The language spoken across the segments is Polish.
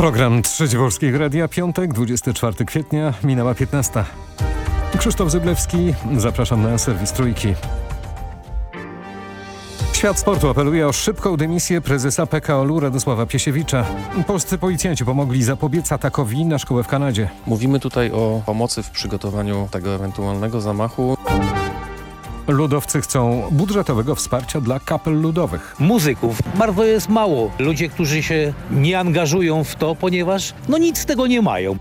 Program Trzeci Polskiego Radia, piątek, 24 kwietnia, minęła 15. Krzysztof Zyblewski, zapraszam na serwis Trójki. Świat sportu apeluje o szybką dymisję prezesa PKOL-u Radosława Piesiewicza. Polscy policjanci pomogli zapobiec atakowi na szkołę w Kanadzie. Mówimy tutaj o pomocy w przygotowaniu tego ewentualnego zamachu. Ludowcy chcą budżetowego wsparcia dla kapel ludowych. muzyków. Bardzo jest mało. Ludzie, którzy się nie angażują w to, ponieważ no nic z tego nie mają.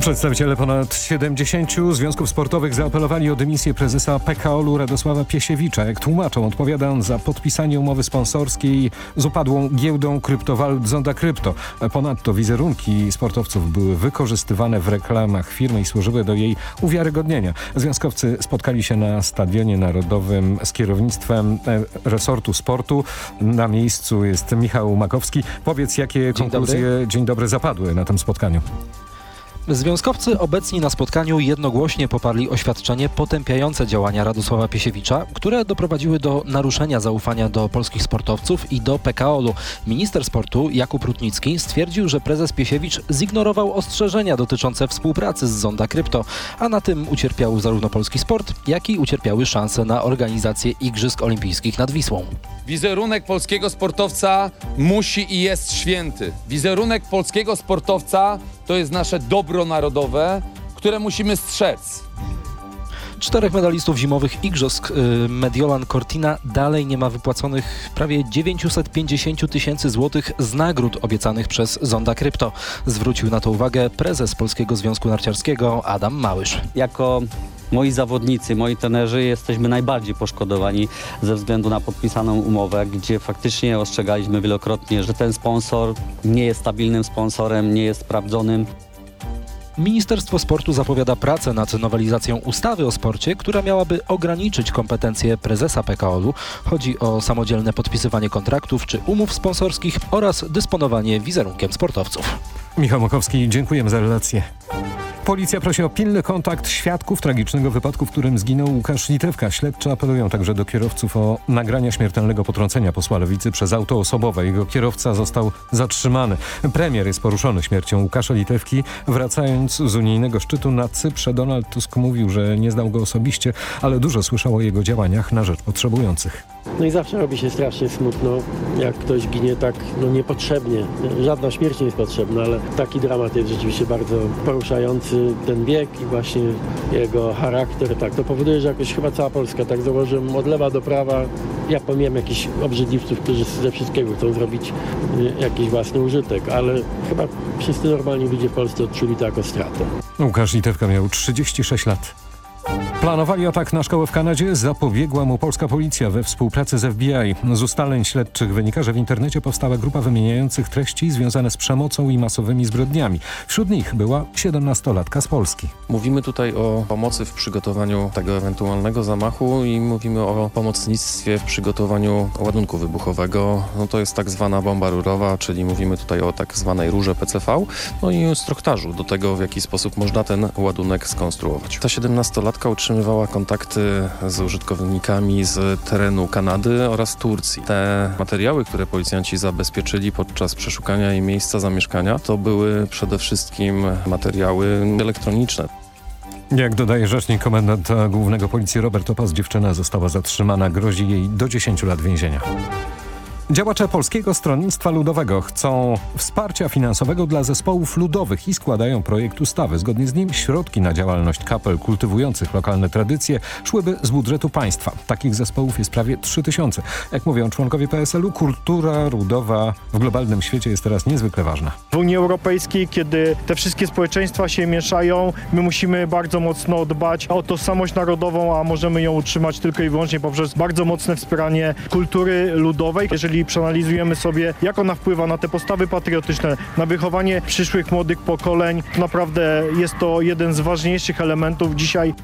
Przedstawiciele ponad 70 związków sportowych zaapelowali o dymisję prezesa PKOL-u Radosława Piesiewicza. Jak tłumaczą, odpowiada on za podpisanie umowy sponsorskiej z upadłą giełdą kryptowalut Zonda Krypto. Ponadto wizerunki sportowców były wykorzystywane w reklamach firmy i służyły do jej uwiarygodnienia. Związkowcy spotkali się na Stadionie Narodowym z kierownictwem e, resortu sportu. Na miejscu jest Michał Makowski. Powiedz, jakie konkluzje dzień dobry zapadły na tym spotkaniu. Związkowcy obecni na spotkaniu jednogłośnie poparli oświadczenie potępiające działania Radosława Piesiewicza, które doprowadziły do naruszenia zaufania do polskich sportowców i do PKOL-u. Minister sportu Jakub Rutnicki stwierdził, że prezes Piesiewicz zignorował ostrzeżenia dotyczące współpracy z Zonda Krypto, a na tym ucierpiał zarówno polski sport, jak i ucierpiały szanse na organizację Igrzysk Olimpijskich nad Wisłą. Wizerunek polskiego sportowca musi i jest święty. Wizerunek polskiego sportowca to jest nasze dobro narodowe, które musimy strzec. Czterech medalistów zimowych igrzysk y, Mediolan Cortina dalej nie ma wypłaconych prawie 950 tysięcy złotych z nagród obiecanych przez Zonda Krypto. Zwrócił na to uwagę prezes Polskiego Związku Narciarskiego Adam Małysz. jako moi zawodnicy, moi trenerzy jesteśmy najbardziej poszkodowani ze względu na podpisaną umowę, gdzie faktycznie ostrzegaliśmy wielokrotnie, że ten sponsor nie jest stabilnym sponsorem, nie jest sprawdzonym. Ministerstwo Sportu zapowiada pracę nad nowelizacją ustawy o sporcie, która miałaby ograniczyć kompetencje prezesa PKOL-u. Chodzi o samodzielne podpisywanie kontraktów czy umów sponsorskich oraz dysponowanie wizerunkiem sportowców. Michał Makowski, dziękujemy za relację. Policja prosi o pilny kontakt świadków tragicznego wypadku, w którym zginął Łukasz Litewka. Śledczy apelują także do kierowców o nagrania śmiertelnego potrącenia posła Lewicy przez auto osobowe. Jego kierowca został zatrzymany. Premier jest poruszony śmiercią Łukasza Litewki. Wracając z unijnego szczytu na Cyprze, Donald Tusk mówił, że nie znał go osobiście, ale dużo słyszał o jego działaniach na rzecz potrzebujących. No i zawsze robi się strasznie smutno, jak ktoś ginie tak no, niepotrzebnie. Żadna śmierć nie jest potrzebna, ale taki dramat jest rzeczywiście bardzo poruszający. Ten bieg i właśnie jego charakter, tak, to powoduje, że jakoś chyba cała Polska, tak założyłem, od lewa do prawa. Ja pomijam jakichś obrzydliwców, którzy ze wszystkiego chcą zrobić y, jakiś własny użytek, ale chyba wszyscy normalni ludzie w Polsce odczuli to jako stratę. Łukasz Litewka miał 36 lat. Planowali atak na szkołę w Kanadzie, zapobiegła mu polska policja we współpracy z FBI. Z ustaleń śledczych wynika, że w internecie powstała grupa wymieniających treści związane z przemocą i masowymi zbrodniami. Wśród nich była 17-latka z Polski. Mówimy tutaj o pomocy w przygotowaniu tego ewentualnego zamachu i mówimy o pomocnictwie w przygotowaniu ładunku wybuchowego. No to jest tak zwana bomba rurowa, czyli mówimy tutaj o tak zwanej rurze PCV, no i instruktażu do tego, w jaki sposób można ten ładunek skonstruować. Ta 17-latka utrzymywała kontakty z użytkownikami z terenu Kanady oraz Turcji. Te materiały, które policjanci zabezpieczyli podczas przeszukania jej miejsca zamieszkania, to były przede wszystkim materiały elektroniczne. Jak dodaje rzecznik komendanta głównego policji Robert Opas, dziewczyna została zatrzymana, grozi jej do 10 lat więzienia. Działacze Polskiego Stronnictwa Ludowego chcą wsparcia finansowego dla zespołów ludowych i składają projekt ustawy. Zgodnie z nim środki na działalność kapel kultywujących lokalne tradycje szłyby z budżetu państwa. Takich zespołów jest prawie 3000. Jak mówią członkowie PSL-u, kultura ludowa w globalnym świecie jest teraz niezwykle ważna. W Unii Europejskiej, kiedy te wszystkie społeczeństwa się mieszają, my musimy bardzo mocno dbać o tożsamość narodową, a możemy ją utrzymać tylko i wyłącznie poprzez bardzo mocne wspieranie kultury ludowej. Jeżeli przeanalizujemy sobie, jak ona wpływa na te postawy patriotyczne, na wychowanie przyszłych młodych pokoleń, naprawdę jest to jeden z ważniejszych elementów dzisiaj.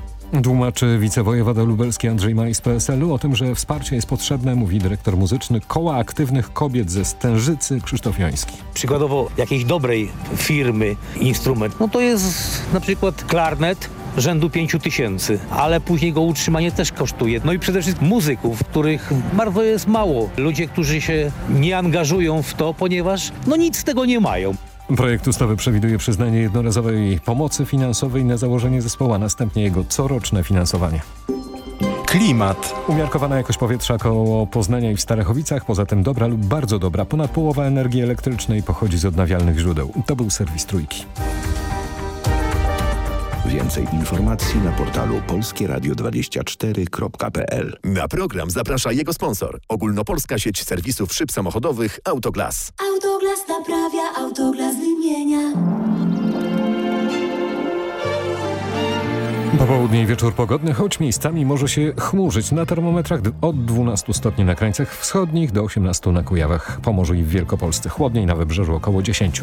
Tłumaczy wicewojewoda lubelski Andrzej Maj z PSL-u o tym, że wsparcie jest potrzebne, mówi dyrektor muzyczny Koła Aktywnych Kobiet ze Stężycy Krzysztof Joński. Przykładowo jakiejś dobrej firmy instrument, no to jest na przykład klarnet, rzędu 5 tysięcy, ale później go utrzymanie też kosztuje. No i przede wszystkim muzyków, których bardzo jest mało. Ludzie, którzy się nie angażują w to, ponieważ no nic z tego nie mają. Projekt ustawy przewiduje przyznanie jednorazowej pomocy finansowej na założenie zespołu, a następnie jego coroczne finansowanie. Klimat. Umiarkowana jakość powietrza koło Poznania i w Starachowicach, poza tym dobra lub bardzo dobra. Ponad połowa energii elektrycznej pochodzi z odnawialnych źródeł. To był serwis Trójki. Więcej informacji na portalu polskieradio24.pl. Na program zaprasza jego sponsor. Ogólnopolska sieć serwisów szyb samochodowych Autoglas. Autoglas naprawia, Autoglas wymienia. Popołudnie i wieczór pogodny, choć miejscami może się chmurzyć. Na termometrach od 12 stopni na krańcach wschodnich do 18 na Kujawach, Pomorzu i w Wielkopolsce. Chłodniej na wybrzeżu około 10.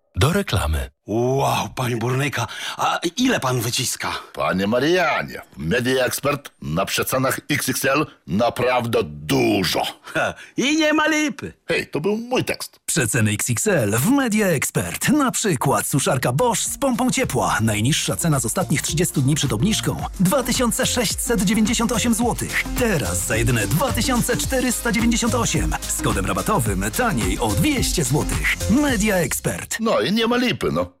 do reklamy. Wow, panie burnyka, a ile pan wyciska? Panie Marianie, Media Expert na przecenach XXL naprawdę dużo. Ha, I nie ma lipy. Hej, to był mój tekst. Przeceny XXL w Media Expert. Na przykład suszarka Bosch z pompą ciepła. Najniższa cena z ostatnich 30 dni przed obniżką 2698 zł. Teraz za jedyne 2498. Z kodem rabatowym taniej o 200 zł. Media Expert. No i nie ma lipy, no.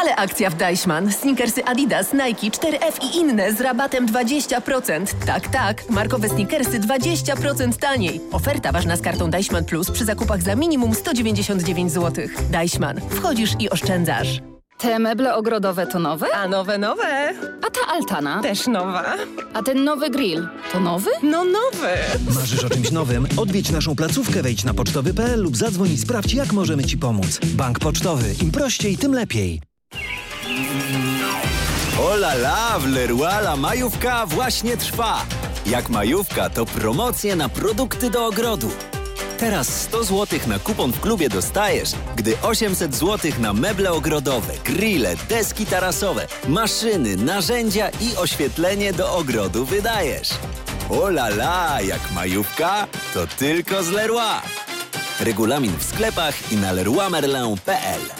Ale akcja w Deichmann. Sneakersy Adidas, Nike, 4F i inne z rabatem 20%. Tak, tak. Markowe sneakersy 20% taniej. Oferta ważna z kartą Deichmann Plus przy zakupach za minimum 199 zł. Deichmann. Wchodzisz i oszczędzasz. Te meble ogrodowe to nowe? A nowe, nowe. A ta altana? Też nowa. A ten nowy grill to nowy? No nowy. Marzysz o czymś nowym? Odwiedź naszą placówkę, wejdź na pocztowy.pl lub zadzwoń i sprawdź, jak możemy Ci pomóc. Bank Pocztowy. Im prościej, tym lepiej. Ola la, w Leroy la majówka właśnie trwa. Jak majówka, to promocje na produkty do ogrodu. Teraz 100 zł na kupon w klubie dostajesz, gdy 800 zł na meble ogrodowe, grille, deski tarasowe, maszyny, narzędzia i oświetlenie do ogrodu wydajesz. Ola la, jak majówka, to tylko z Leroy. Regulamin w sklepach i na leroymerlin.pl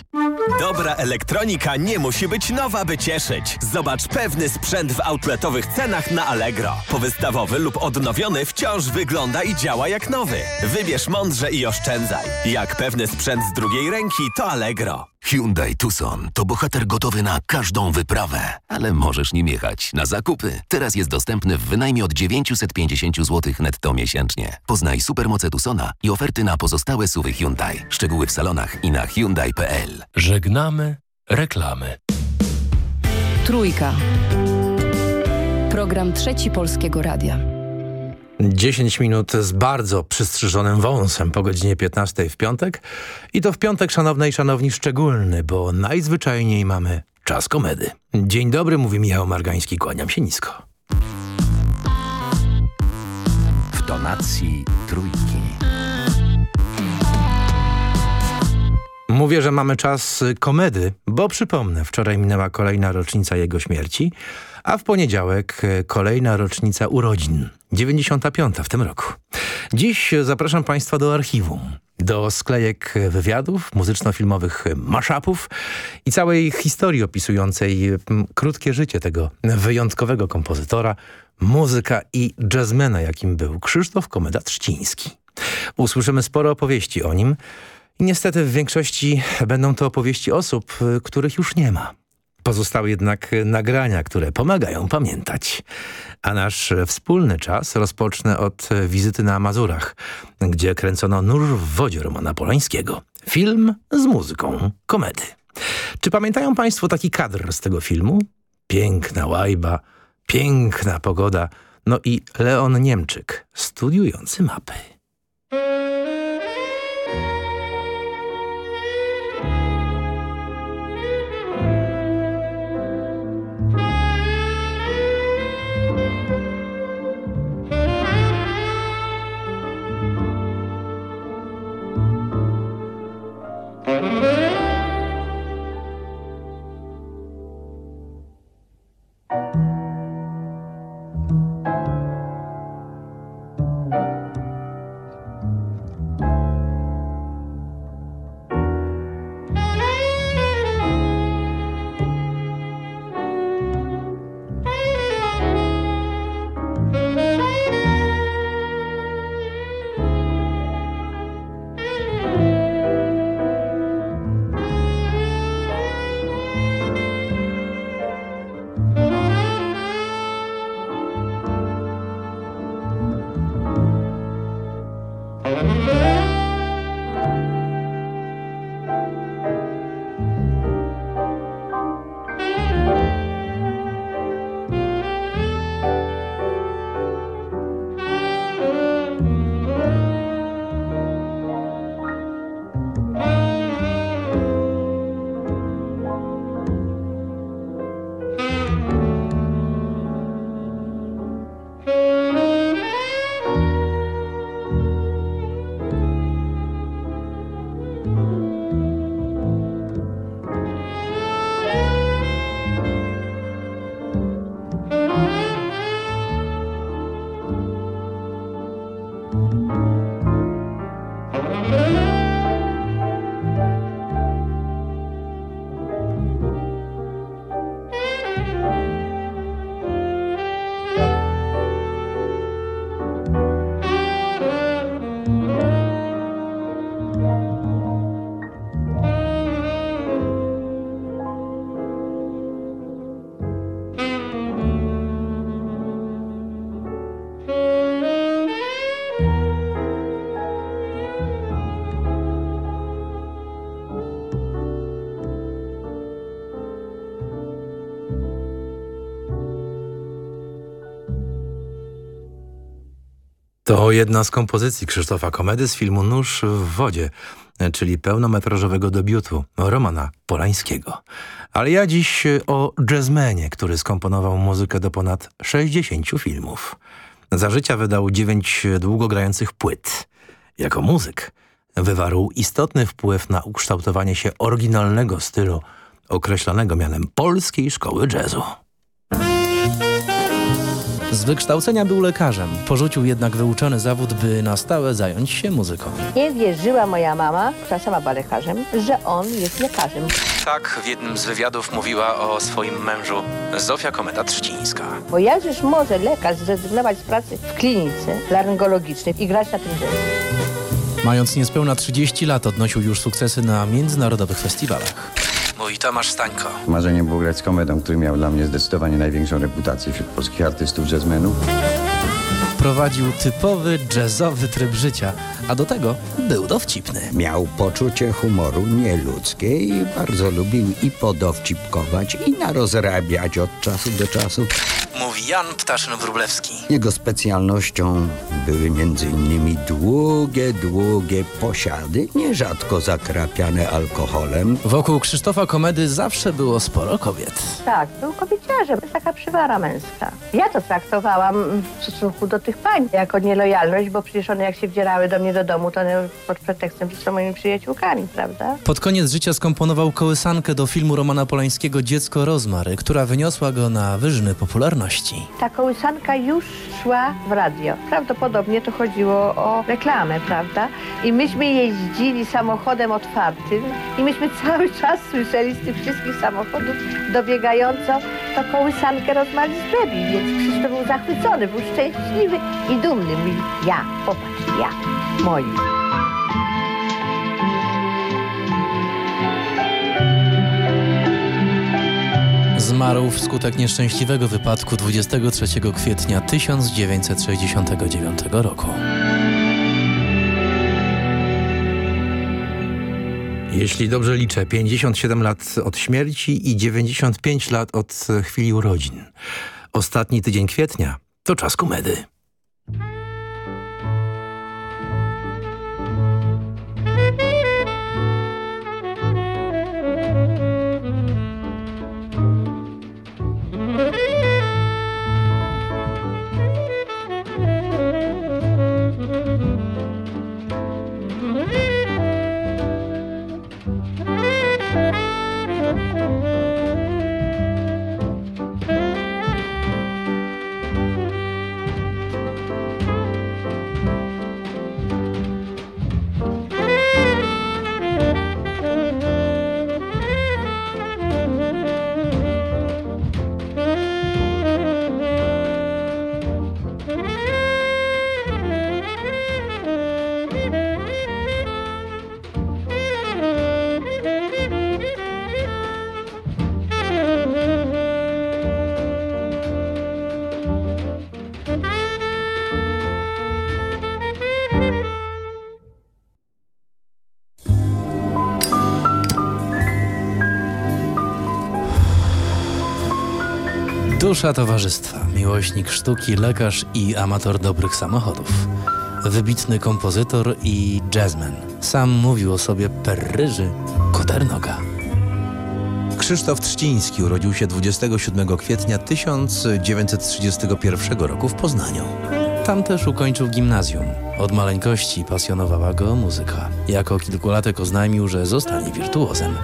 Dobra elektronika nie musi być nowa, by cieszyć. Zobacz pewny sprzęt w outletowych cenach na Allegro. Powystawowy lub odnowiony wciąż wygląda i działa jak nowy. Wybierz mądrze i oszczędzaj. Jak pewny sprzęt z drugiej ręki, to Allegro. Hyundai Tucson to bohater gotowy na każdą wyprawę, ale możesz nim jechać na zakupy. Teraz jest dostępny w wynajmie od 950 zł netto miesięcznie. Poznaj supermoce Tucsona i oferty na pozostałe suwy Hyundai. Szczegóły w salonach i na Hyundai.pl. Żegnamy reklamy. Trójka. Program Trzeci Polskiego Radia. 10 minut z bardzo przystrzyżonym wąsem po godzinie 15 w piątek. I to w piątek, szanowne i szanowni, szczególny, bo najzwyczajniej mamy czas komedy. Dzień dobry, mówi Michał Margański, kłaniam się nisko. W tonacji trójki. Mówię, że mamy czas komedy, bo przypomnę, wczoraj minęła kolejna rocznica jego śmierci, a w poniedziałek kolejna rocznica urodzin, 95 w tym roku. Dziś zapraszam Państwa do archiwum, do sklejek wywiadów, muzyczno-filmowych mashupów i całej historii opisującej krótkie życie tego wyjątkowego kompozytora, muzyka i jazzmena, jakim był Krzysztof Komeda-Trzciński. Usłyszymy sporo opowieści o nim, i niestety w większości będą to opowieści osób, których już nie ma. Pozostały jednak nagrania, które pomagają pamiętać. A nasz wspólny czas rozpocznę od wizyty na Mazurach, gdzie kręcono Nóż w wodzie Romana Polańskiego. Film z muzyką komedy. Czy pamiętają Państwo taki kadr z tego filmu? Piękna łajba, piękna pogoda, no i Leon Niemczyk, studiujący mapy. To jedna z kompozycji Krzysztofa Komedy z filmu Nóż w wodzie, czyli pełnometrażowego debiutu Romana Polańskiego. Ale ja dziś o jazzmenie, który skomponował muzykę do ponad 60 filmów. Za życia wydał 9 długogrających płyt. Jako muzyk wywarł istotny wpływ na ukształtowanie się oryginalnego stylu określanego mianem Polskiej Szkoły Jazzu. Z wykształcenia był lekarzem, porzucił jednak wyuczony zawód, by na stałe zająć się muzyką. Nie wierzyła moja mama, która sama była lekarzem, że on jest lekarzem. Tak w jednym z wywiadów mówiła o swoim mężu Zofia Kometa-Trzcińska. Bo jakżeż może lekarz zrezygnować z pracy w klinice laryngologicznej i grać na tym jazzie? Mając niespełna 30 lat odnosił już sukcesy na międzynarodowych festiwalach. Mój Tomasz Stańko. Marzenie było grać z komedą, który miał dla mnie zdecydowanie największą reputację wśród polskich artystów jazzmenów. Prowadził typowy jazzowy tryb życia, a do tego był dowcipny. Miał poczucie humoru nieludzkie i bardzo lubił i podowcipkować i narozrabiać od czasu do czasu. Mówi Jan Ptaszyn-Wróblewski. Jego specjalnością były między innymi długie, długie posiady, nierzadko zakrapiane alkoholem. Wokół Krzysztofa Komedy zawsze było sporo kobiet. Tak, był kobieciarzem, to jest taka przywara męska. Ja to traktowałam w stosunku do tych pań jako nielojalność, bo przecież one jak się wdzierały do mnie do domu, to one pod pretekstem, że są moimi przyjaciółkami, prawda? Pod koniec życia skomponował kołysankę do filmu Romana Polańskiego Dziecko Rozmary, która wyniosła go na wyżyny popularności. Ta kołysanka już szła w radio. Prawdopodobnie to chodziło o reklamę, prawda? I myśmy jeździli samochodem otwartym i myśmy cały czas słyszeli z tych wszystkich samochodów dobiegająco to kołysankę rozmali z Debbie, więc Krzysztof był zachwycony, był szczęśliwy i dumny. Mówi, ja, popatrz, ja, moi. Zmarł wskutek nieszczęśliwego wypadku 23 kwietnia 1969 roku. Jeśli dobrze liczę, 57 lat od śmierci i 95 lat od chwili urodzin. Ostatni tydzień kwietnia to czas komedy. Dusza towarzystwa, miłośnik sztuki, lekarz i amator dobrych samochodów. Wybitny kompozytor i jazzman. Sam mówił o sobie perryży koternoga. Krzysztof Trzciński urodził się 27 kwietnia 1931 roku w Poznaniu. Tam też ukończył gimnazjum. Od maleńkości pasjonowała go muzyka. Jako kilkulatek oznajmił, że zostanie wirtuozem.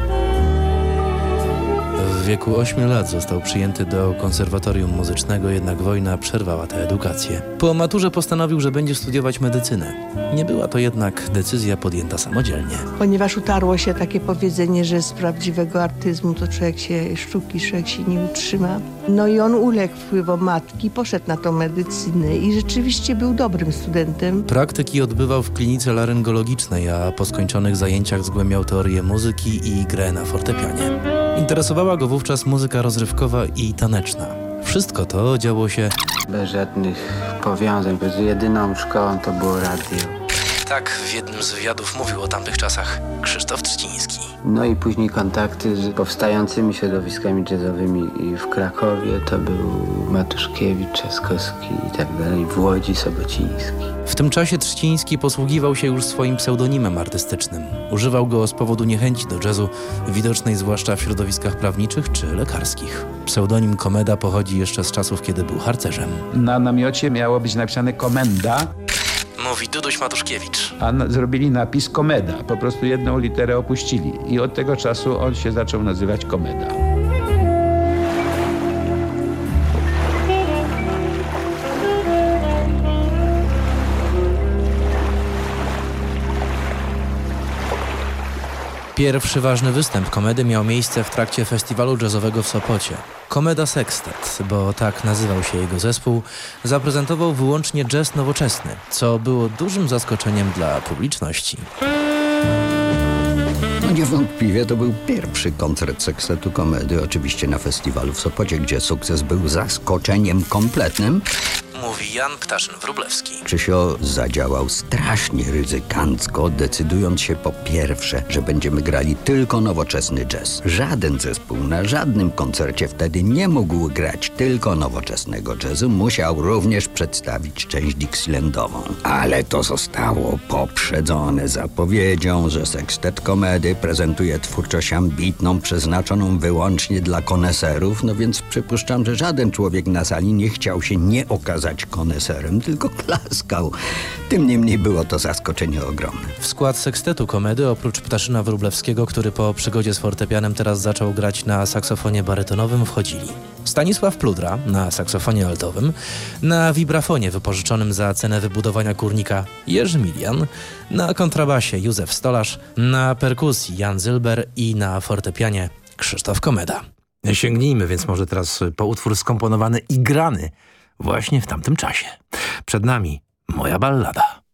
W wieku 8 lat został przyjęty do konserwatorium muzycznego, jednak wojna przerwała tę edukację. Po maturze postanowił, że będzie studiować medycynę. Nie była to jednak decyzja podjęta samodzielnie. Ponieważ utarło się takie powiedzenie, że z prawdziwego artyzmu to człowiek się sztuki, człowiek się nie utrzyma. No i on uległ wpływom matki, poszedł na tą medycynę i rzeczywiście był dobrym studentem. Praktyki odbywał w klinice laryngologicznej, a po skończonych zajęciach zgłębiał teorię muzyki i grę na fortepianie. Interesowała go wówczas muzyka rozrywkowa i taneczna. Wszystko to działo się bez żadnych powiązań, bez jedyną szkołą to było radio. Tak w jednym z wywiadów mówił o tamtych czasach Krzysztof Trzciński. No i później kontakty z powstającymi środowiskami jazzowymi i w Krakowie to był Matuszkiewicz, Trzaskowski i tak dalej, w Łodzi Sobociński. W tym czasie Trzciński posługiwał się już swoim pseudonimem artystycznym. Używał go z powodu niechęci do jazzu, widocznej zwłaszcza w środowiskach prawniczych czy lekarskich. Pseudonim Komeda pochodzi jeszcze z czasów, kiedy był harcerzem. Na namiocie miało być napisane komenda, Mówi Duduś Matuszkiewicz. a na, zrobili napis komeda. Po prostu jedną literę opuścili. I od tego czasu on się zaczął nazywać komeda. Pierwszy ważny występ komedy miał miejsce w trakcie festiwalu jazzowego w Sopocie. Komeda Sextet, bo tak nazywał się jego zespół, zaprezentował wyłącznie jazz nowoczesny, co było dużym zaskoczeniem dla publiczności. No niewątpliwie to był pierwszy koncert seksetu komedy, oczywiście na festiwalu w Sopocie, gdzie sukces był zaskoczeniem kompletnym. Mówi Jan Ptaszyn-Wróblewski. Krzysio zadziałał strasznie ryzykancko, decydując się po pierwsze, że będziemy grali tylko nowoczesny jazz. Żaden zespół na żadnym koncercie wtedy nie mógł grać tylko nowoczesnego jazzu, musiał również przedstawić część Dixielandową. Ale to zostało poprzedzone zapowiedzią, że sekstet komedy prezentuje twórczość ambitną, przeznaczoną wyłącznie dla koneserów, no więc przypuszczam, że żaden człowiek na sali nie chciał się nie okazać koneserem, tylko klaskał. Tym niemniej było to zaskoczenie ogromne. W skład sekstetu komedy oprócz Ptaszyna Wróblewskiego, który po przygodzie z fortepianem teraz zaczął grać na saksofonie barytonowym, wchodzili Stanisław Pludra na saksofonie altowym, na wibrafonie wypożyczonym za cenę wybudowania kurnika Jerzy Milian, na kontrabasie Józef Stolarz, na perkusji Jan Zylber i na fortepianie Krzysztof Komeda. Sięgnijmy więc może teraz po utwór skomponowany i grany właśnie w tamtym czasie. Przed nami moja ballada.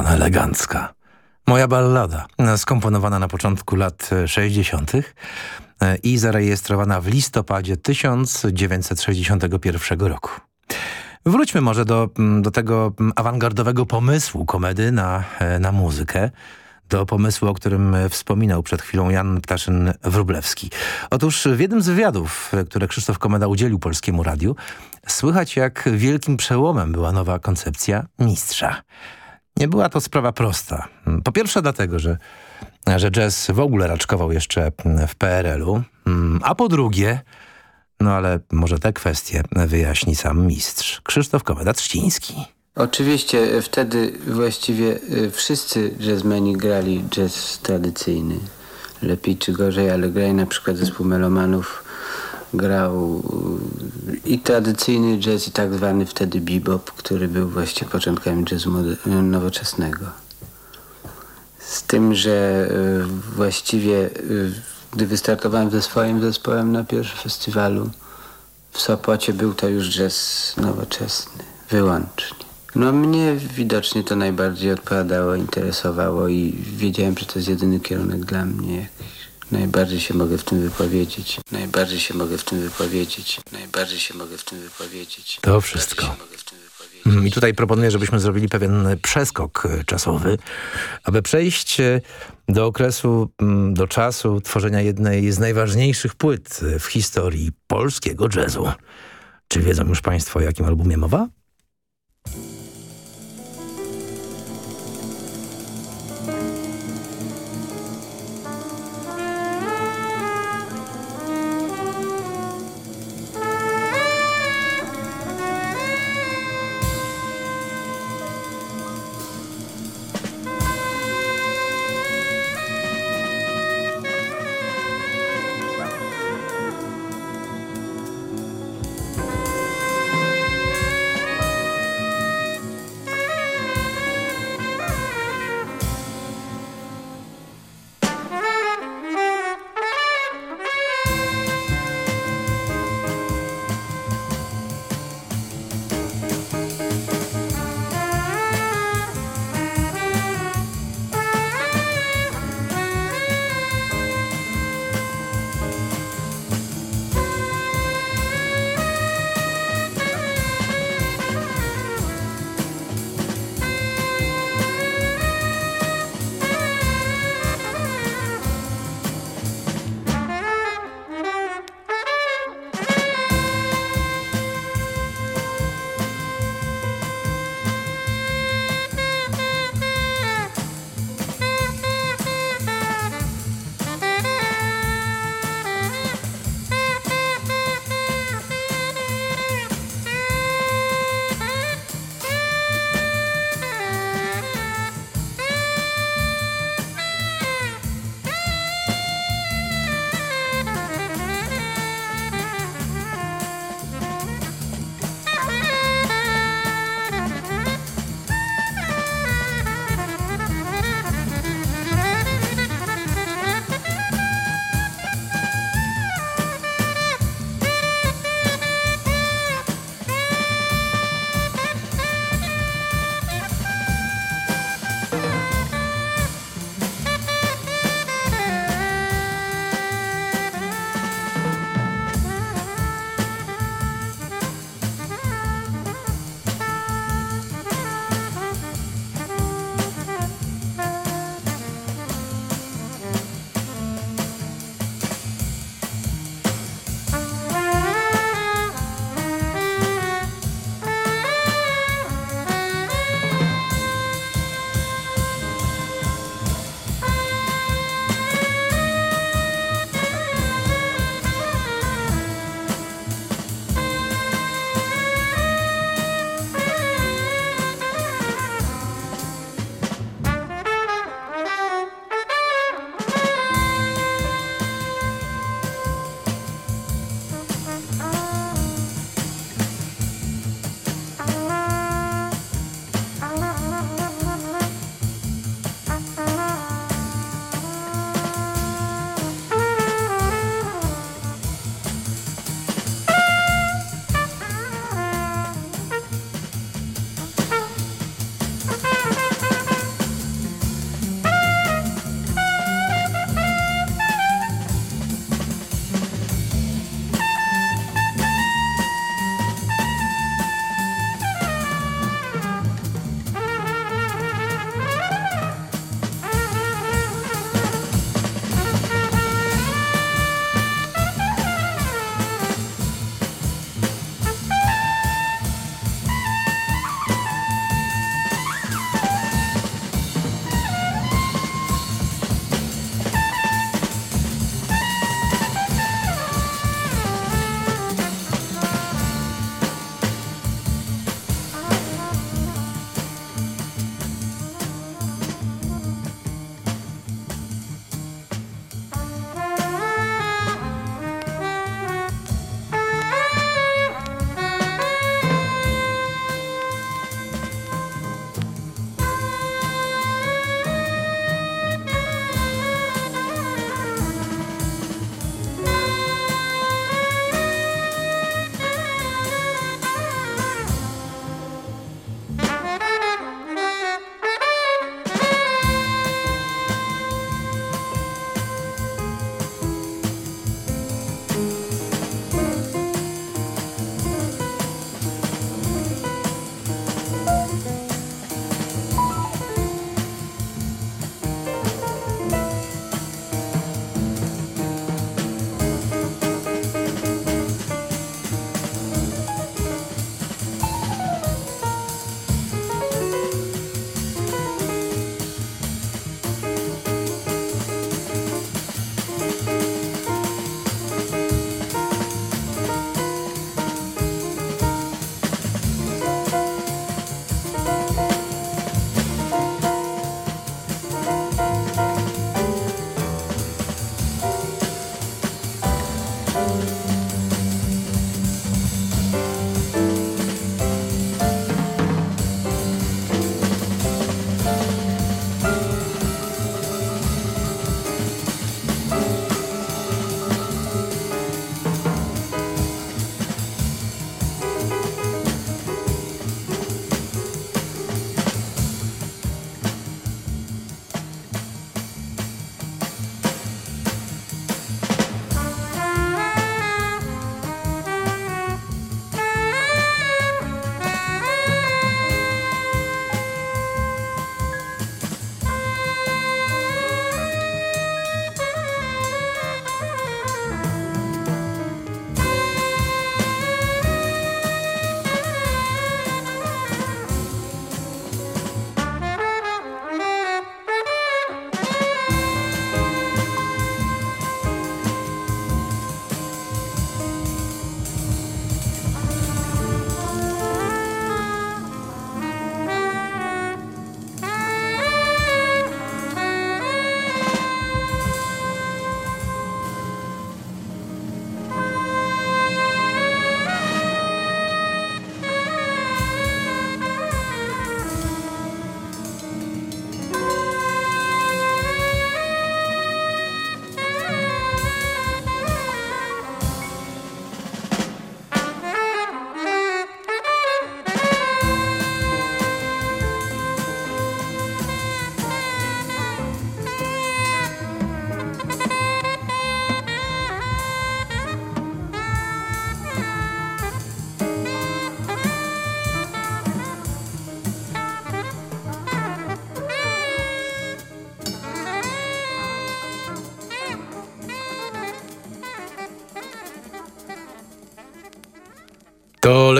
Elegancka. Moja ballada, skomponowana na początku lat 60. i zarejestrowana w listopadzie 1961 roku. Wróćmy może do, do tego awangardowego pomysłu komedy na, na muzykę do pomysłu, o którym wspominał przed chwilą Jan Ptaszyn-Wróblewski. Otóż w jednym z wywiadów, które Krzysztof Komeda udzielił Polskiemu Radiu, słychać jak wielkim przełomem była nowa koncepcja mistrza. Nie była to sprawa prosta. Po pierwsze dlatego, że, że jazz w ogóle raczkował jeszcze w PRL-u, a po drugie, no ale może te kwestie wyjaśni sam mistrz Krzysztof Komeda-Trzciński. Oczywiście wtedy właściwie wszyscy jazzmeni grali jazz tradycyjny. Lepiej czy gorzej, ale grali na przykład zespół melomanów grał i tradycyjny jazz i tak zwany wtedy bebop, który był właściwie początkami jazzu nowoczesnego. Z tym, że właściwie gdy wystartowałem ze swoim zespołem na pierwszym festiwalu w Sopocie był to już jazz nowoczesny, wyłącznie. No mnie widocznie to najbardziej odpowiadało, interesowało i wiedziałem, że to jest jedyny kierunek dla mnie jakiś. Najbardziej się mogę w tym wypowiedzieć. Najbardziej się mogę w tym wypowiedzieć. Najbardziej się mogę w tym wypowiedzieć. To wszystko. I tutaj proponuję, żebyśmy zrobili pewien przeskok czasowy, aby przejść do okresu, do czasu tworzenia jednej z najważniejszych płyt w historii polskiego jazzu. Czy wiedzą już Państwo, o jakim albumie mowa?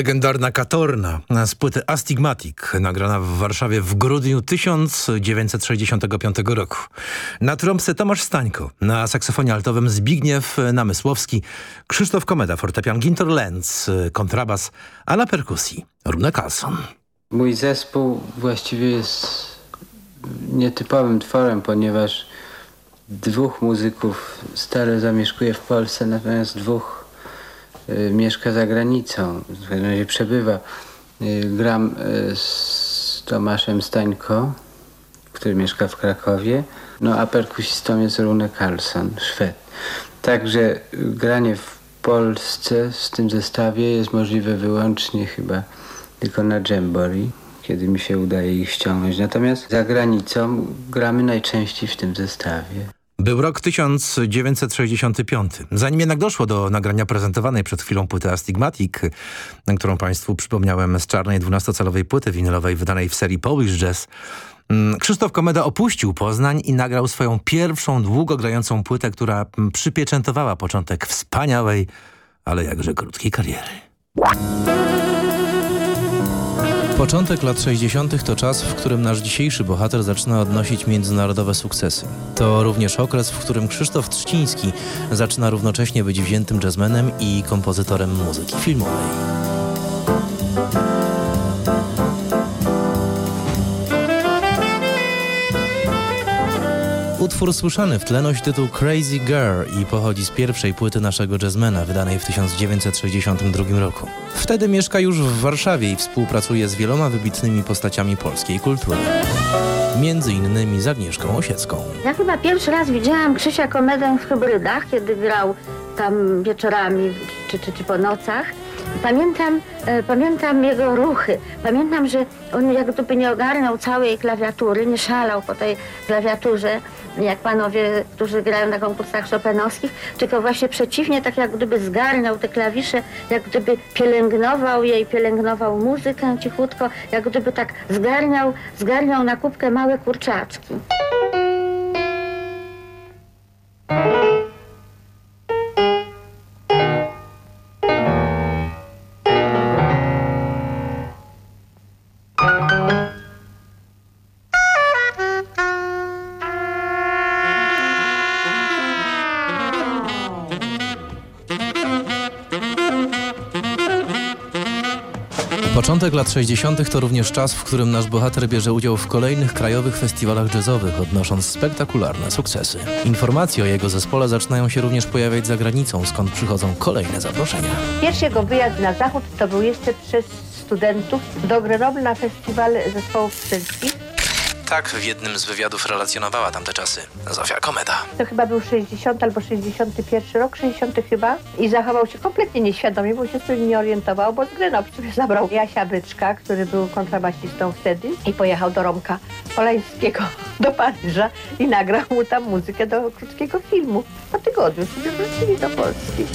Legendarna Katorna z płyty Astigmatic, nagrana w Warszawie w grudniu 1965 roku. Na trąbce Tomasz Stańko, na saksofonie altowym Zbigniew Namysłowski, Krzysztof Komeda, fortepian Ginter Lenz, kontrabas, a na perkusji Rune Carlson. Mój zespół właściwie jest nietypowym tworem, ponieważ dwóch muzyków stale zamieszkuje w Polsce, natomiast dwóch mieszka za granicą, w każdym razie przebywa. Y, gram y, z Tomaszem Stańko, który mieszka w Krakowie, no a perkusistą jest Rune Carlson, Szwed. Także granie w Polsce w tym zestawie jest możliwe wyłącznie chyba tylko na Jamboree, kiedy mi się udaje ich ściągnąć. Natomiast za granicą gramy najczęściej w tym zestawie. Był rok 1965. Zanim jednak doszło do nagrania prezentowanej przed chwilą płyty Astigmatic, którą Państwu przypomniałem z czarnej 12-calowej płyty winylowej wydanej w serii Polish Jazz, mm, Krzysztof Komeda opuścił Poznań i nagrał swoją pierwszą długo grającą płytę, która mm, przypieczętowała początek wspaniałej, ale jakże krótkiej kariery. Początek lat 60. to czas, w którym nasz dzisiejszy bohater zaczyna odnosić międzynarodowe sukcesy. To również okres, w którym Krzysztof Trzciński zaczyna równocześnie być wziętym jazzmenem i kompozytorem muzyki filmowej. Utwór słyszany w tle nosi tytuł Crazy Girl i pochodzi z pierwszej płyty naszego jazzmena wydanej w 1962 roku. Wtedy mieszka już w Warszawie i współpracuje z wieloma wybitnymi postaciami polskiej kultury. Między innymi z Agnieszką Osiecką. Ja chyba pierwszy raz widziałam Krzysia Komedę w Hybrydach, kiedy grał tam wieczorami czy, czy, czy po nocach. Pamiętam, e, pamiętam jego ruchy. Pamiętam, że on jak gdyby nie ogarnął całej klawiatury, nie szalał po tej klawiaturze, jak panowie, którzy grają na konkursach szopenowskich, tylko właśnie przeciwnie, tak jak gdyby zgarniał te klawisze, jak gdyby pielęgnował jej, pielęgnował muzykę cichutko, jak gdyby tak zgarniał, zgarniał na kubkę małe kurczaczki. Początek lat 60. to również czas, w którym nasz bohater bierze udział w kolejnych krajowych festiwalach jazzowych, odnosząc spektakularne sukcesy. Informacje o jego zespole zaczynają się również pojawiać za granicą, skąd przychodzą kolejne zaproszenia. Pierwszy jego wyjazd na zachód to był jeszcze przez studentów do Grenoble na festiwal zespołów strzelskich tak w jednym z wywiadów relacjonowała tamte czasy Zofia Komeda. To chyba był 60 albo 61 rok, 60 chyba i zachował się kompletnie nieświadomie, bo się z tym nie orientował, bo z Grenoble sobie zabrał Jasia Byczka, który był kontrabasistą wtedy i pojechał do Romka Polańskiego do Paryża i nagrał mu tam muzykę do krótkiego filmu. Po tygodniu sobie wrócili do Polski.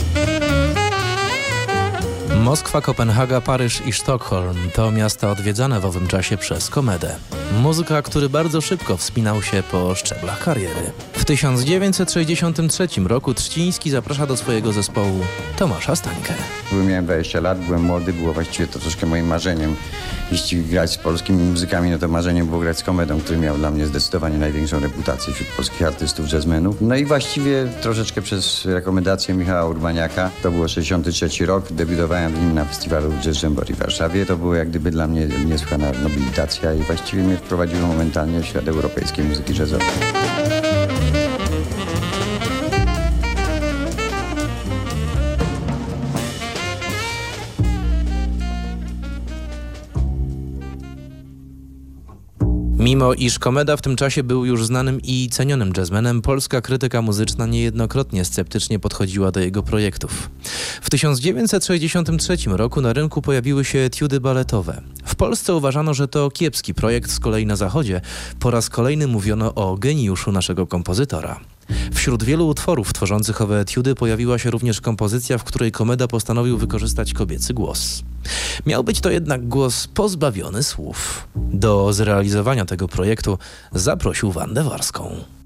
Moskwa, Kopenhaga, Paryż i Sztokholm to miasta odwiedzane w owym czasie przez Komedę. Muzyka, który bardzo szybko wspinał się po szczeblach kariery. W 1963 roku Trzciński zaprasza do swojego zespołu Tomasza Stańkę. Miałem 20 lat, byłem młody, było właściwie to troszkę moim marzeniem. Jeśli grać z polskimi muzykami, no to marzeniem było grać z Komedą, który miał dla mnie zdecydowanie największą reputację wśród polskich artystów, jazzmenów. No i właściwie troszeczkę przez rekomendację Michała Urbaniaka, to było 63 rok, debiutowałem z nim na festiwalu Jazz Jamboree w Warszawie. To było jak gdyby dla mnie niesłychana nobilitacja i właściwie mnie wprowadziło momentalnie w świat europejskiej muzyki jazzowej. Mimo iż Komeda w tym czasie był już znanym i cenionym jazzmenem, polska krytyka muzyczna niejednokrotnie sceptycznie podchodziła do jego projektów. W 1963 roku na rynku pojawiły się etiudy baletowe. W Polsce uważano, że to kiepski projekt, z kolei na zachodzie po raz kolejny mówiono o geniuszu naszego kompozytora. Wśród wielu utworów tworzących owe etiudy pojawiła się również kompozycja, w której Komeda postanowił wykorzystać kobiecy głos. Miał być to jednak głos pozbawiony słów. Do zrealizowania tego projektu zaprosił Wandę Warską.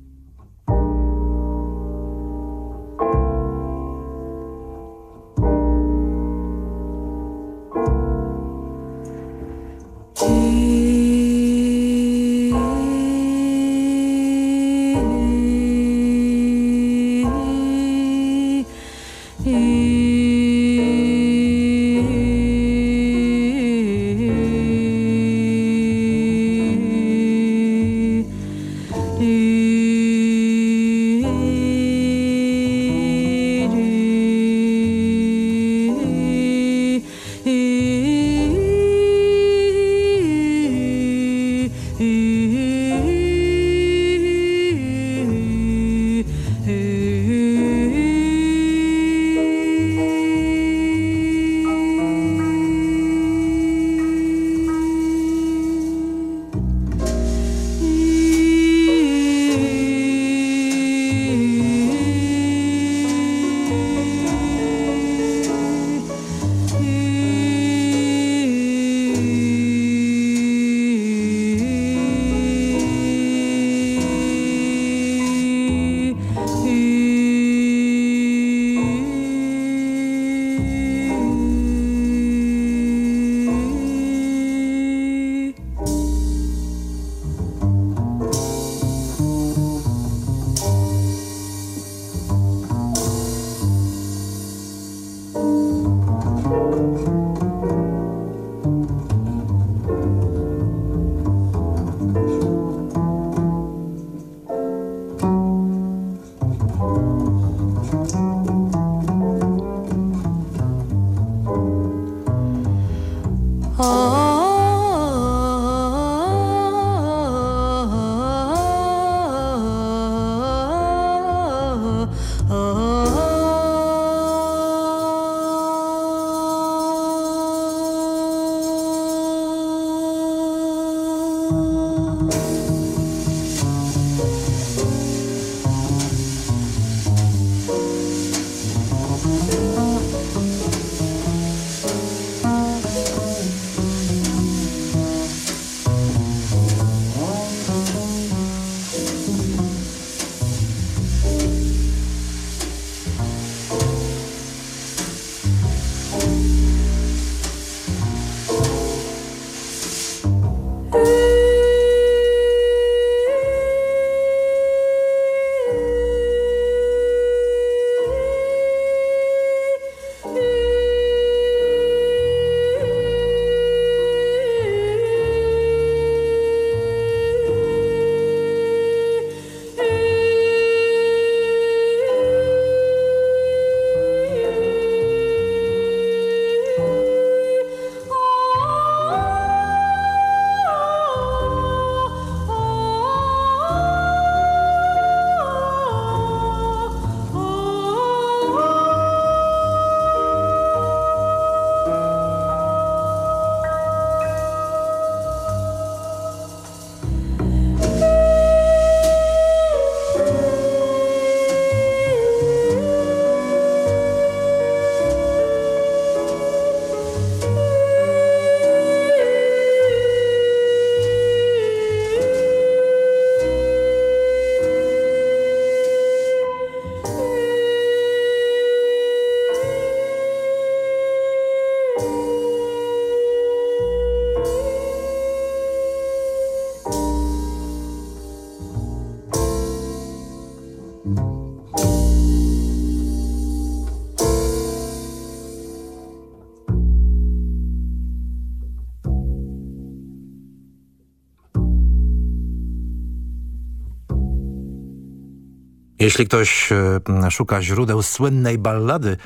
Jeśli ktoś e, szuka źródeł słynnej ballady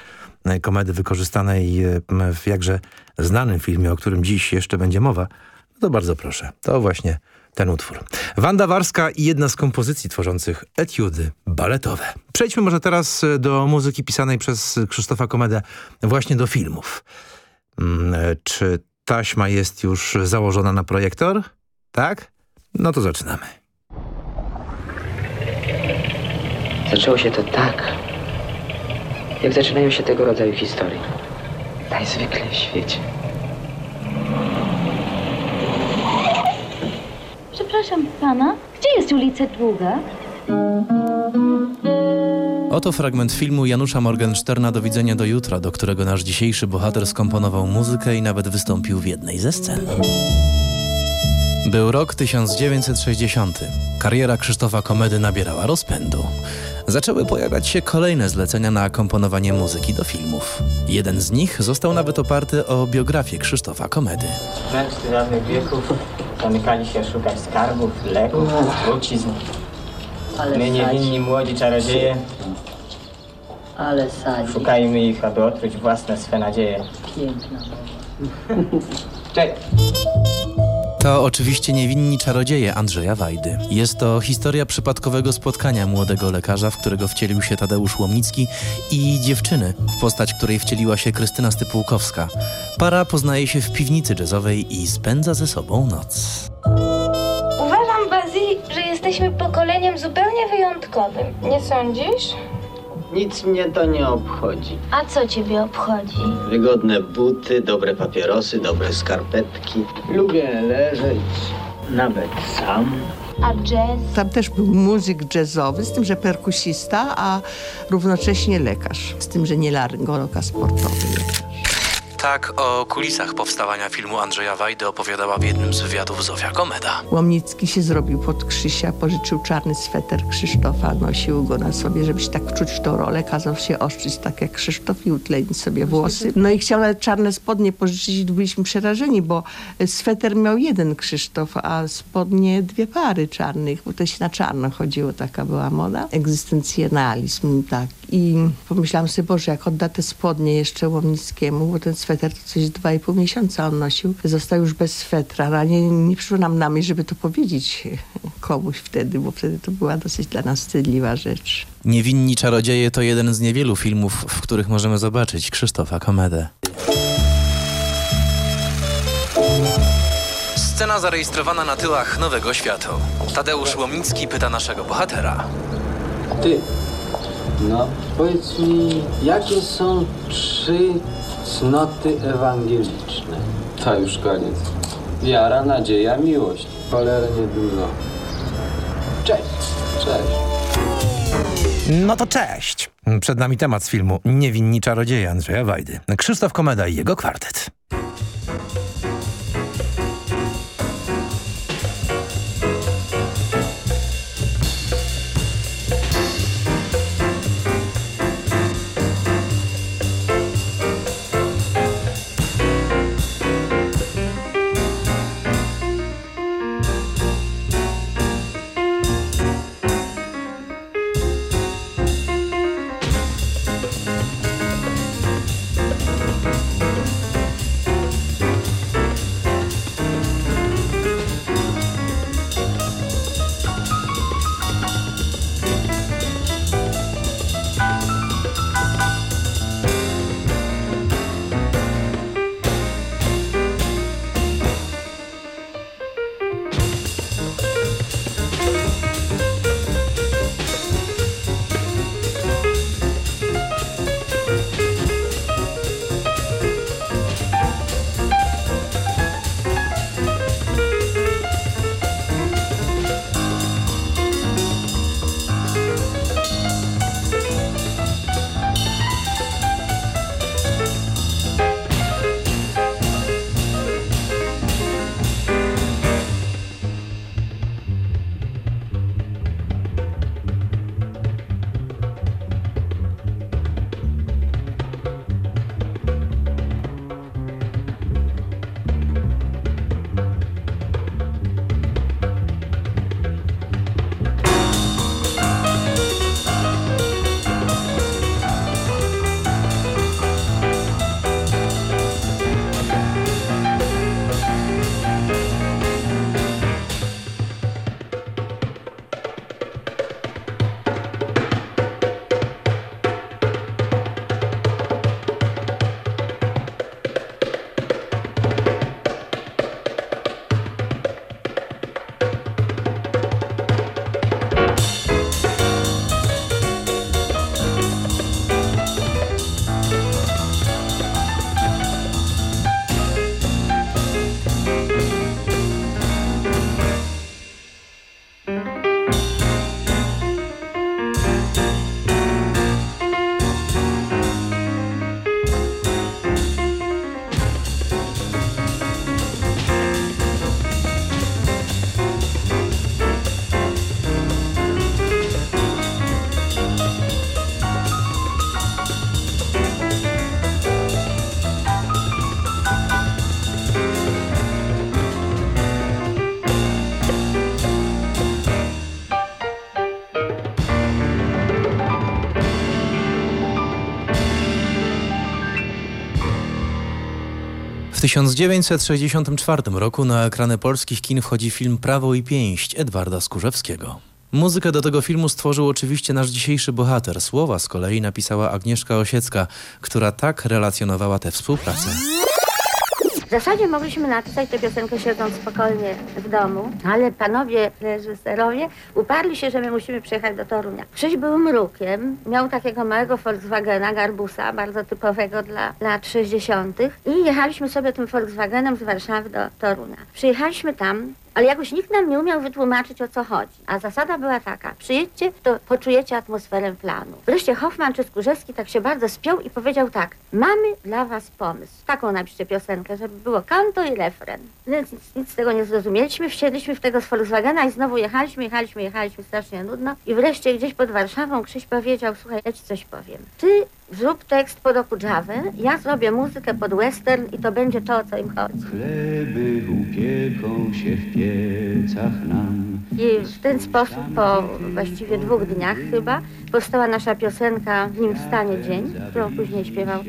e, komedy wykorzystanej e, w jakże znanym filmie, o którym dziś jeszcze będzie mowa, to bardzo proszę. To właśnie ten utwór. Wanda Warska i jedna z kompozycji tworzących etiudy baletowe. Przejdźmy może teraz do muzyki pisanej przez Krzysztofa Komedę właśnie do filmów. Mm, czy taśma jest już założona na projektor? Tak? No to zaczynamy. Zaczęło się to tak, jak zaczynają się tego rodzaju historie. Najzwykle w świecie. Przepraszam pana, gdzie jest ulica Długa? Oto fragment filmu Janusza Morgensterna Do widzenia do jutra, do którego nasz dzisiejszy bohater skomponował muzykę i nawet wystąpił w jednej ze scen. Był rok 1960. Kariera Krzysztofa Komedy nabierała rozpędu. Zaczęły pojawiać się kolejne zlecenia na komponowanie muzyki do filmów. Jeden z nich został nawet oparty o biografię Krzysztofa Komedy. Mężczyzn dawnych wieków zamykali się szukać skarbów, leków, trucizn. My niewinni młodzi czarodzieje Ale sadzi. szukajmy ich, aby otruć własne swe nadzieje. Piękna. Czekaj. To oczywiście niewinni czarodzieje Andrzeja Wajdy. Jest to historia przypadkowego spotkania młodego lekarza, w którego wcielił się Tadeusz Łomnicki i dziewczyny, w postać której wcieliła się Krystyna Stypułkowska. Para poznaje się w piwnicy jazzowej i spędza ze sobą noc. Uważam, Bazi, że jesteśmy pokoleniem zupełnie wyjątkowym. Nie sądzisz? Nic mnie to nie obchodzi. A co ciebie obchodzi? Wygodne buty, dobre papierosy, dobre skarpetki. Lubię leżeć, nawet sam. A jazz? Tam też był muzyk jazzowy, z tym, że perkusista, a równocześnie lekarz. Z tym, że nie laryngolog, a sportowy. Tak o kulisach powstawania filmu Andrzeja Wajdy opowiadała w jednym z wywiadów Zofia Komeda. Łomnicki się zrobił pod Krzysia, pożyczył czarny sweter Krzysztofa, nosił go na sobie, żeby się tak wczuć w tą rolę, kazał się oszczyć tak jak Krzysztof i utlenić sobie włosy. No i chciał nawet czarne spodnie pożyczyć i byliśmy przerażeni, bo sweter miał jeden Krzysztof, a spodnie dwie pary czarnych, bo to się na czarno chodziło, taka była moda. Egzystencjonalizm, tak. I pomyślałam sobie, Boże, jak odda te spodnie jeszcze Łomnickiemu, bo ten sweter to coś dwa i pół miesiąca on nosił, został już bez swetra, no, a nie, nie przyszło nam na myśl, żeby to powiedzieć komuś wtedy, bo wtedy to była dosyć dla nas wstydliwa rzecz. Niewinni czarodzieje to jeden z niewielu filmów, w których możemy zobaczyć Krzysztofa Komedę. Scena zarejestrowana na tyłach Nowego Światu. Tadeusz Łomnicki pyta naszego bohatera. Ty, no powiedz mi, jakie są trzy cnoty ewangeliczne? To już koniec. Wiara, nadzieja, miłość. Cholernie dużo. Cześć. Cześć. No to cześć. Przed nami temat z filmu Niewinni czarodzieje Andrzeja Wajdy. Krzysztof Komeda i jego kwartet. 1964 roku na ekrany polskich kin wchodzi film Prawo i pięść Edwarda Skórzewskiego. Muzykę do tego filmu stworzył oczywiście nasz dzisiejszy bohater. Słowa z kolei napisała Agnieszka Osiecka, która tak relacjonowała tę współpracę. W zasadzie mogliśmy napisać tę piosenkę siedząc spokojnie w domu, ale panowie reżyserowie uparli się, że my musimy przyjechać do Torunia. Krzyś był mrukiem, miał takiego małego Volkswagena, Garbusa, bardzo typowego dla lat 60. i jechaliśmy sobie tym Volkswagenem z Warszawy do Torunia. Przyjechaliśmy tam, ale jakoś nikt nam nie umiał wytłumaczyć, o co chodzi. A zasada była taka, przyjedźcie, to poczujecie atmosferę planu. Wreszcie Hoffman czy Skórzewski tak się bardzo spiął i powiedział tak, mamy dla was pomysł. Taką napiszcie piosenkę, żeby było kanto i refren. Więc nic, nic z tego nie zrozumieliśmy, wsiedliśmy w tego z Volkswagena i znowu jechaliśmy, jechaliśmy, jechaliśmy, strasznie nudno. I wreszcie gdzieś pod Warszawą Krzyś powiedział, słuchaj, ja ci coś powiem. Ty zrób tekst pod Okudżawę, ja zrobię muzykę pod western i to będzie to, o co im chodzi. Chleby upieką się w piecach nam. I w ten sposób, po właściwie dwóch dniach chyba, powstała nasza piosenka W nim stanie dzień, którą później śpiewał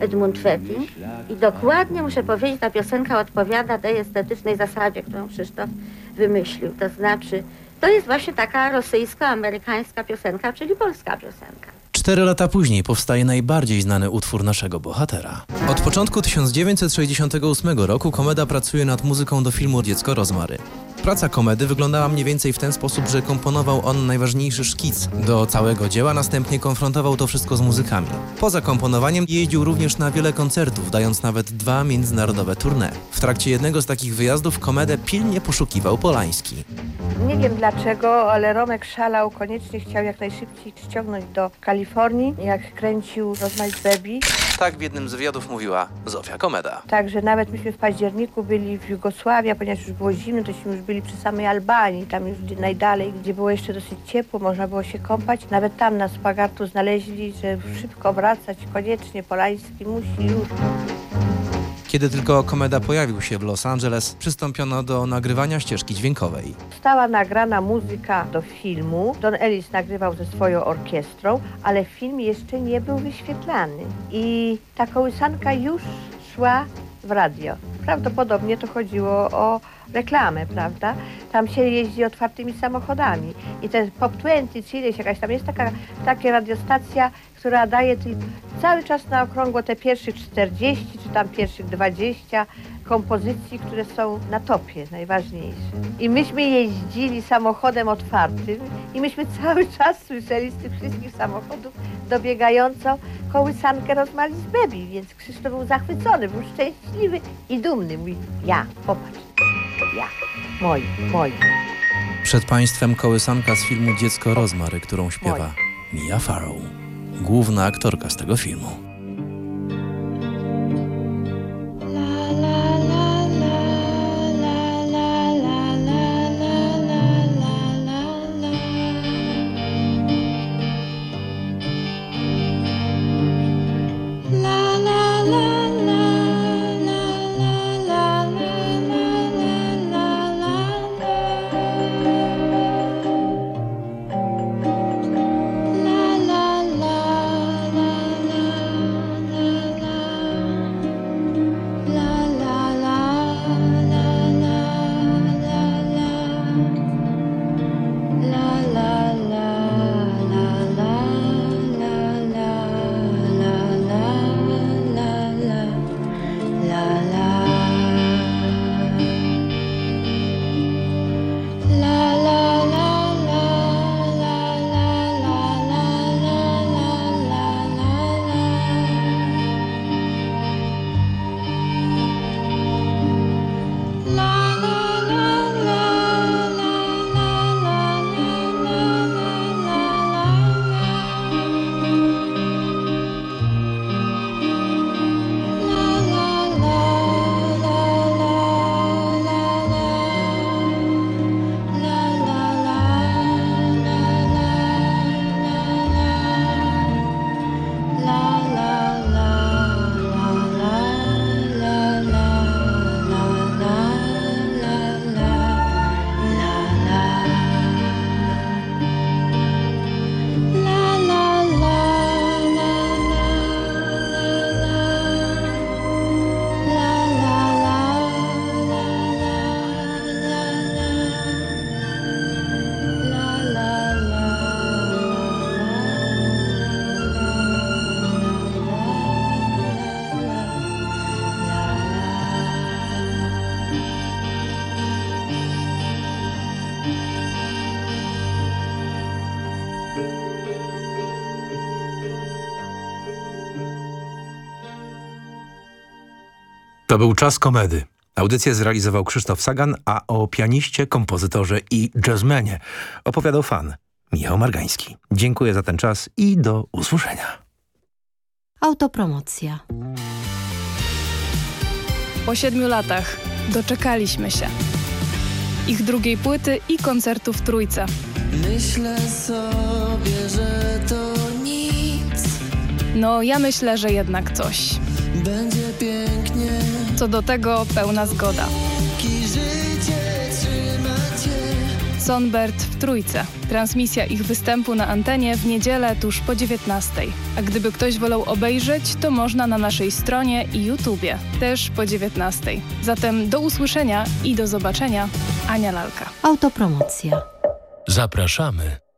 Edmund Fetting. I dokładnie muszę powiedzieć, ta piosenka odpowiada tej estetycznej zasadzie, którą Krzysztof wymyślił. To znaczy, to jest właśnie taka rosyjsko-amerykańska piosenka, czyli polska piosenka. Cztery lata później powstaje najbardziej znany utwór naszego bohatera. Od początku 1968 roku Komeda pracuje nad muzyką do filmu Dziecko Rozmary. Praca Komedy wyglądała mniej więcej w ten sposób, że komponował on najważniejszy szkic do całego dzieła, następnie konfrontował to wszystko z muzykami. Poza komponowaniem jeździł również na wiele koncertów, dając nawet dwa międzynarodowe tournée. W trakcie jednego z takich wyjazdów Komedę pilnie poszukiwał Polański. Nie wiem dlaczego, ale Romek szalał, koniecznie chciał jak najszybciej ściągnąć do Kalifornii, jak kręcił Rozmaite Baby. Tak w jednym z wywiadów mówiła Zofia Komeda. Także nawet myśmy w październiku byli w Jugosławii, a ponieważ już było zimno, tośmy już byli przy samej Albanii, tam już gdzie najdalej, gdzie było jeszcze dosyć ciepło, można było się kąpać. Nawet tam nas pagartu znaleźli, że szybko wracać, koniecznie Polański musi już. Kiedy tylko Komeda pojawił się w Los Angeles, przystąpiono do nagrywania ścieżki dźwiękowej. Została nagrana muzyka do filmu. Don Ellis nagrywał ze swoją orkiestrą, ale film jeszcze nie był wyświetlany. I ta kołysanka już szła w radio. Prawdopodobnie to chodziło o reklamę, prawda? Tam się jeździ otwartymi samochodami. I ten Pop 20 czy ileś jakaś tam jest taka, taka radiostacja, która daje cały czas na okrągło te pierwszych 40 czy tam pierwszych 20 kompozycji, które są na topie, najważniejsze. I myśmy jeździli samochodem otwartym i myśmy cały czas słyszeli z tych wszystkich samochodów dobiegającą kołysankę Rozmalis Baby, więc Krzysztof był zachwycony, był szczęśliwy i dumny. Mówi, ja, popatrz, moi, moi. Przed Państwem kołysanka z filmu Dziecko Rozmary, którą śpiewa Mia Farrow, główna aktorka z tego filmu. To był Czas Komedy. Audycję zrealizował Krzysztof Sagan, a o pianiście, kompozytorze i jazzmenie opowiadał fan Michał Margański. Dziękuję za ten czas i do usłyszenia. Autopromocja. Po siedmiu latach doczekaliśmy się. Ich drugiej płyty i koncertu w Trójce. Myślę sobie, że to nic. No, ja myślę, że jednak coś. Będzie pięknie. Co do tego pełna zgoda. Sonbert w Trójce. Transmisja ich występu na antenie w niedzielę tuż po 19. A gdyby ktoś wolał obejrzeć, to można na naszej stronie i YouTubie, też po 19. Zatem do usłyszenia i do zobaczenia. Ania Lalka. Autopromocja. Zapraszamy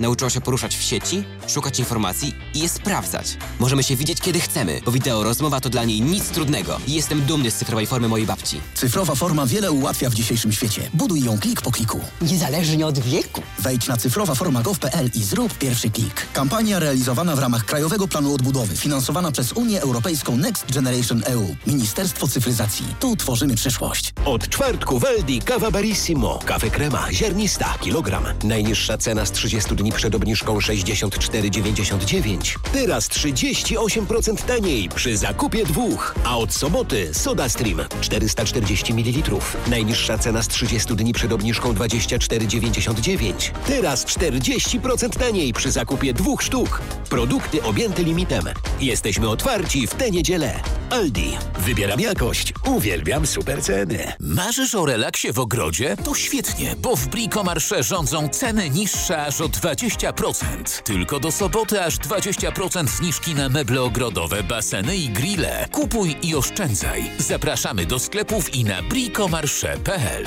Nauczyła się poruszać w sieci, szukać informacji i je sprawdzać. Możemy się widzieć kiedy chcemy, bo wideo rozmowa to dla niej nic trudnego. I jestem dumny z cyfrowej formy mojej babci. Cyfrowa forma wiele ułatwia w dzisiejszym świecie. Buduj ją klik po kliku. Niezależnie od wieku. Wejdź na cyfrowaforma.gov.pl i zrób pierwszy klik. Kampania realizowana w ramach Krajowego Planu Odbudowy, finansowana przez Unię Europejską Next Generation EU. Ministerstwo Cyfryzacji. Tu tworzymy przyszłość. Od czwartku w Aldi kawa Barissimo. Kawę krema, ziarnista, kilogram. Najniższa cena z 30 dni przed obniżką 64,99. Teraz 38% taniej przy zakupie dwóch. A od soboty Soda Stream 440 ml. Najniższa cena z 30 dni przed obniżką 24,99. Teraz 40% taniej przy zakupie dwóch sztuk. Produkty objęte limitem. Jesteśmy otwarci w tę niedzielę. Aldi. Wybieram jakość. Uwielbiam super ceny. Marzysz o relaksie w ogrodzie? To świetnie, bo w Bricomarsze rządzą ceny niższe aż o 20%. Tylko do soboty aż 20% zniżki na meble ogrodowe, baseny i grille. Kupuj i oszczędzaj. Zapraszamy do sklepów i na bricomarsze.pl.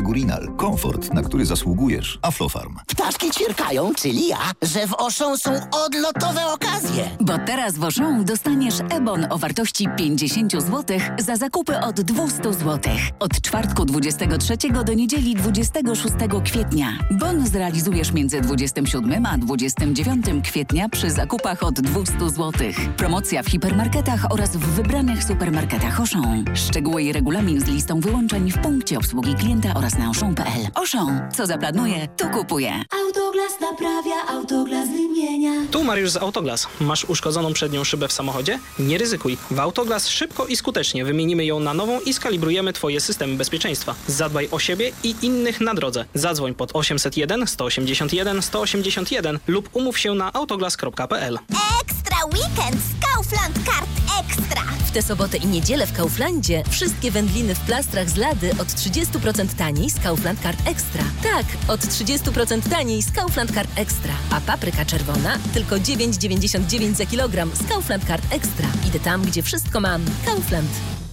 Regurinal. Komfort, na który zasługujesz. Aflofarm. Ptaszki ćwierkają, czyli ja, że w Auchan są odlotowe okazje. Bo teraz w Auchan dostaniesz Ebon o wartości 50 zł za zakupy od 200 zł. Od czwartku 23 do niedzieli 26 kwietnia. Bon zrealizujesz między 27 a 29 kwietnia przy zakupach od 200 zł. Promocja w hipermarketach oraz w wybranych supermarketach Auchan. Szczegóły i regulamin z listą wyłączeń w punkcie obsługi klienta oraz na Auchan.pl. Auchan. Co zaplanuje, to kupuje. Autoglas naprawia, autoglas wymienia. Tu Mariusz z Autoglas. Masz uszkodzoną przednią szybę w samochodzie? Nie ryzykuj. W Autoglas szybko i skutecznie wymienimy ją na nową i skalibrujemy Twoje systemy bezpieczeństwa. Zadbaj o siebie i innych na drodze. Zadzwoń pod 801 181 181 lub umów się na autoglas.pl. Ekstra weekend z Kaufland Kart Ekstra. W tę sobotę i niedzielę w Kauflandzie wszystkie wędliny w plastrach z lady od 30% taniej z Kaufland Kart Ekstra. Tak, od 30% taniej z Kaufland Kart Ekstra. A papryka czerwona tylko 9,99 za kilogram z Kaufland Kart Ekstra. Idę tam, gdzie wszystko mam. Kaufland.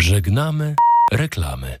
Żegnamy reklamy.